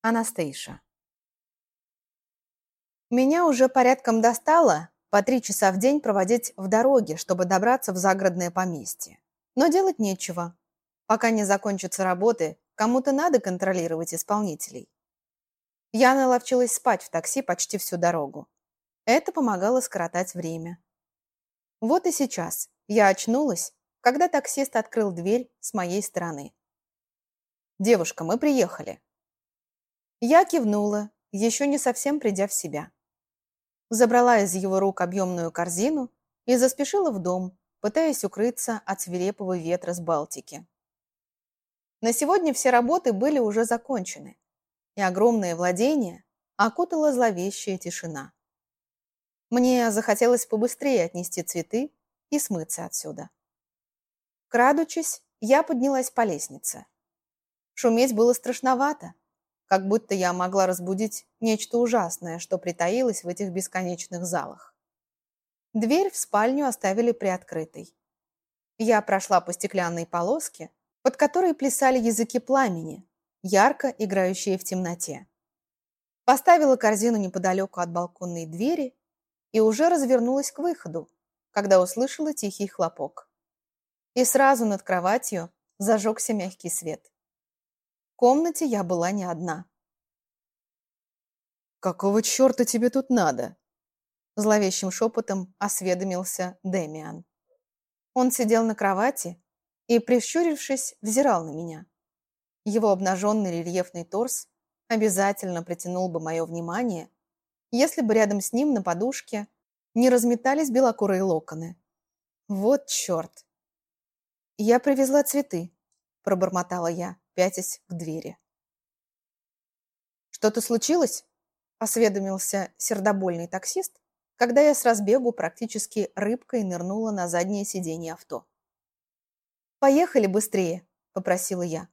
Анастейша. Меня уже порядком достало по три часа в день проводить в дороге, чтобы добраться в загородное поместье. Но делать нечего. Пока не закончатся работы, кому-то надо контролировать исполнителей. Я наловчилась спать в такси почти всю дорогу. Это помогало скоротать время. Вот и сейчас я очнулась, когда таксист открыл дверь с моей стороны. «Девушка, мы приехали», я кивнула, еще не совсем придя в себя. Забрала из его рук объемную корзину и заспешила в дом, пытаясь укрыться от свирепого ветра с Балтики. На сегодня все работы были уже закончены, и огромное владение окутала зловещая тишина. Мне захотелось побыстрее отнести цветы и смыться отсюда. Крадучись, я поднялась по лестнице. Шуметь было страшновато, как будто я могла разбудить нечто ужасное, что притаилось в этих бесконечных залах. Дверь в спальню оставили приоткрытой. Я прошла по стеклянной полоске, под которой плясали языки пламени, ярко играющие в темноте. Поставила корзину неподалеку от балконной двери и уже развернулась к выходу, когда услышала тихий хлопок. И сразу над кроватью зажегся мягкий свет комнате я была не одна. «Какого черта тебе тут надо?» Зловещим шепотом осведомился Демиан. Он сидел на кровати и, прищурившись, взирал на меня. Его обнаженный рельефный торс обязательно притянул бы мое внимание, если бы рядом с ним на подушке не разметались белокурые локоны. Вот черт! «Я привезла цветы», – пробормотала я пятясь к двери. «Что-то случилось?» – осведомился сердобольный таксист, когда я с разбегу практически рыбкой нырнула на заднее сиденье авто. «Поехали быстрее», – попросила я.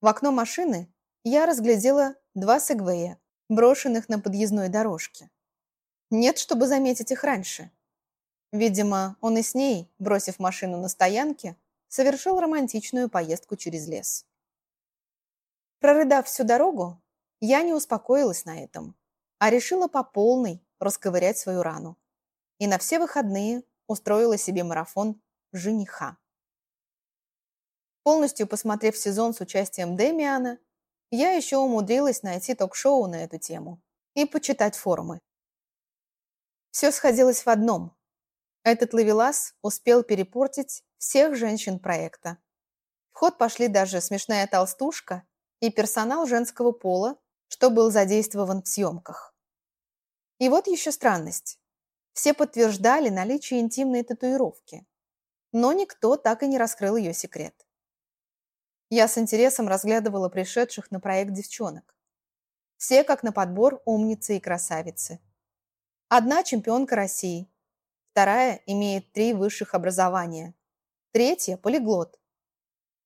В окно машины я разглядела два сегвея, брошенных на подъездной дорожке. Нет, чтобы заметить их раньше. Видимо, он и с ней, бросив машину на стоянке, совершил романтичную поездку через лес. Прорыдав всю дорогу, я не успокоилась на этом, а решила по полной расковырять свою рану. И на все выходные устроила себе марафон жениха. Полностью посмотрев сезон с участием Демиана, я еще умудрилась найти ток-шоу на эту тему и почитать форумы. Все сходилось в одном. Этот ловелас успел перепортить всех женщин проекта. В ход пошли даже смешная толстушка и персонал женского пола, что был задействован в съемках. И вот еще странность. Все подтверждали наличие интимной татуировки, но никто так и не раскрыл ее секрет. Я с интересом разглядывала пришедших на проект девчонок. Все как на подбор умницы и красавицы. Одна чемпионка России, вторая имеет три высших образования, третья – полиглот.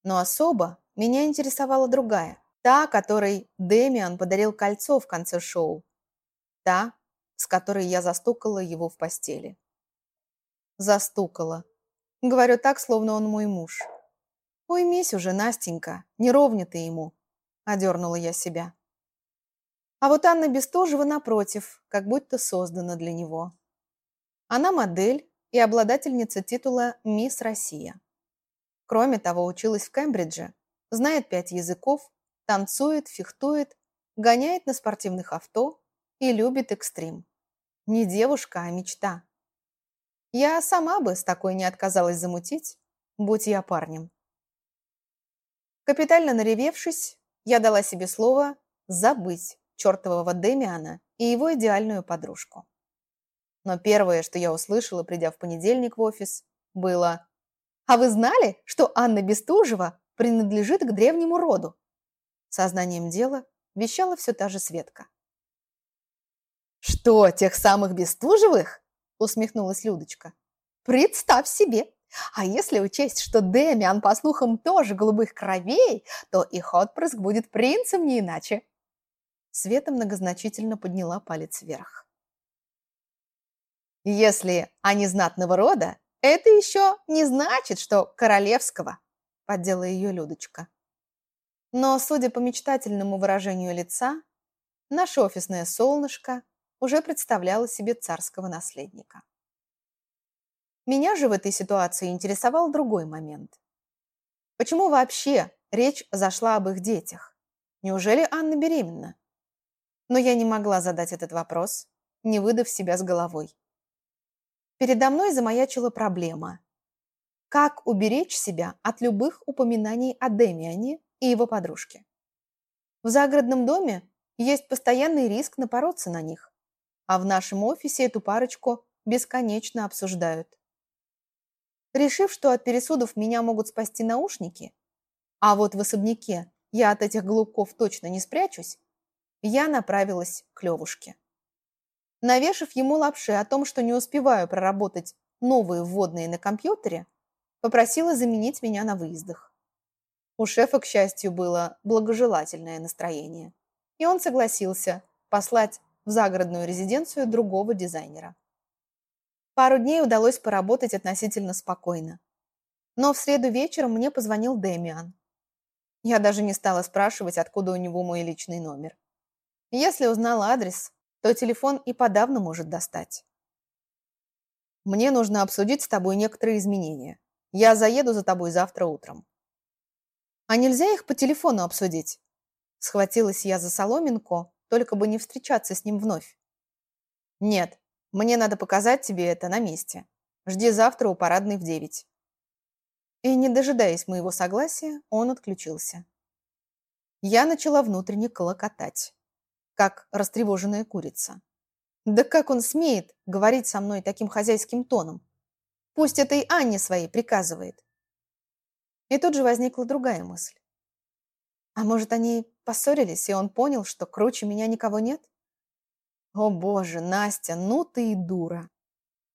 Но особо меня интересовала другая. Та, которой Дэмиан подарил кольцо в конце шоу. Та, с которой я застукала его в постели. Застукала. Говорю так, словно он мой муж. «Уймись уже, Настенька, не ровня ты ему», – одернула я себя. А вот Анна Бестужева, напротив, как будто создана для него. Она модель и обладательница титула «Мисс Россия». Кроме того, училась в Кембридже, знает пять языков танцует, фехтует, гоняет на спортивных авто и любит экстрим. Не девушка, а мечта. Я сама бы с такой не отказалась замутить, будь я парнем. Капитально наревевшись, я дала себе слово забыть чертового Демиана и его идеальную подружку. Но первое, что я услышала, придя в понедельник в офис, было «А вы знали, что Анна Бестужева принадлежит к древнему роду?» Сознанием дела вещала все та же Светка. «Что, тех самых Бестужевых?» усмехнулась Людочка. «Представь себе! А если учесть, что Демиан, по слухам, тоже голубых кровей, то их отпрыск будет принцем не иначе!» Света многозначительно подняла палец вверх. «Если они знатного рода, это еще не значит, что королевского», поддела ее Людочка. Но, судя по мечтательному выражению лица, наше офисное солнышко уже представляло себе царского наследника. Меня же в этой ситуации интересовал другой момент. Почему вообще речь зашла об их детях? Неужели Анна беременна? Но я не могла задать этот вопрос, не выдав себя с головой. Передо мной замаячила проблема. Как уберечь себя от любых упоминаний о Демиане и его подружке? В загородном доме есть постоянный риск напороться на них, а в нашем офисе эту парочку бесконечно обсуждают. Решив, что от пересудов меня могут спасти наушники, а вот в особняке я от этих голубков точно не спрячусь, я направилась к Левушке. Навешав ему лапши о том, что не успеваю проработать новые вводные на компьютере, попросила заменить меня на выездах. У шефа, к счастью, было благожелательное настроение, и он согласился послать в загородную резиденцию другого дизайнера. Пару дней удалось поработать относительно спокойно. Но в среду вечером мне позвонил Дэмиан. Я даже не стала спрашивать, откуда у него мой личный номер. Если узнал адрес, то телефон и подавно может достать. Мне нужно обсудить с тобой некоторые изменения. Я заеду за тобой завтра утром. А нельзя их по телефону обсудить? Схватилась я за соломинку, только бы не встречаться с ним вновь. Нет, мне надо показать тебе это на месте. Жди завтра у парадной в девять». И, не дожидаясь моего согласия, он отключился. Я начала внутренне колокотать, как растревоженная курица. Да как он смеет говорить со мной таким хозяйским тоном? Пусть это и Анне своей приказывает. И тут же возникла другая мысль. А может, они поссорились, и он понял, что круче меня никого нет? О боже, Настя, ну ты и дура.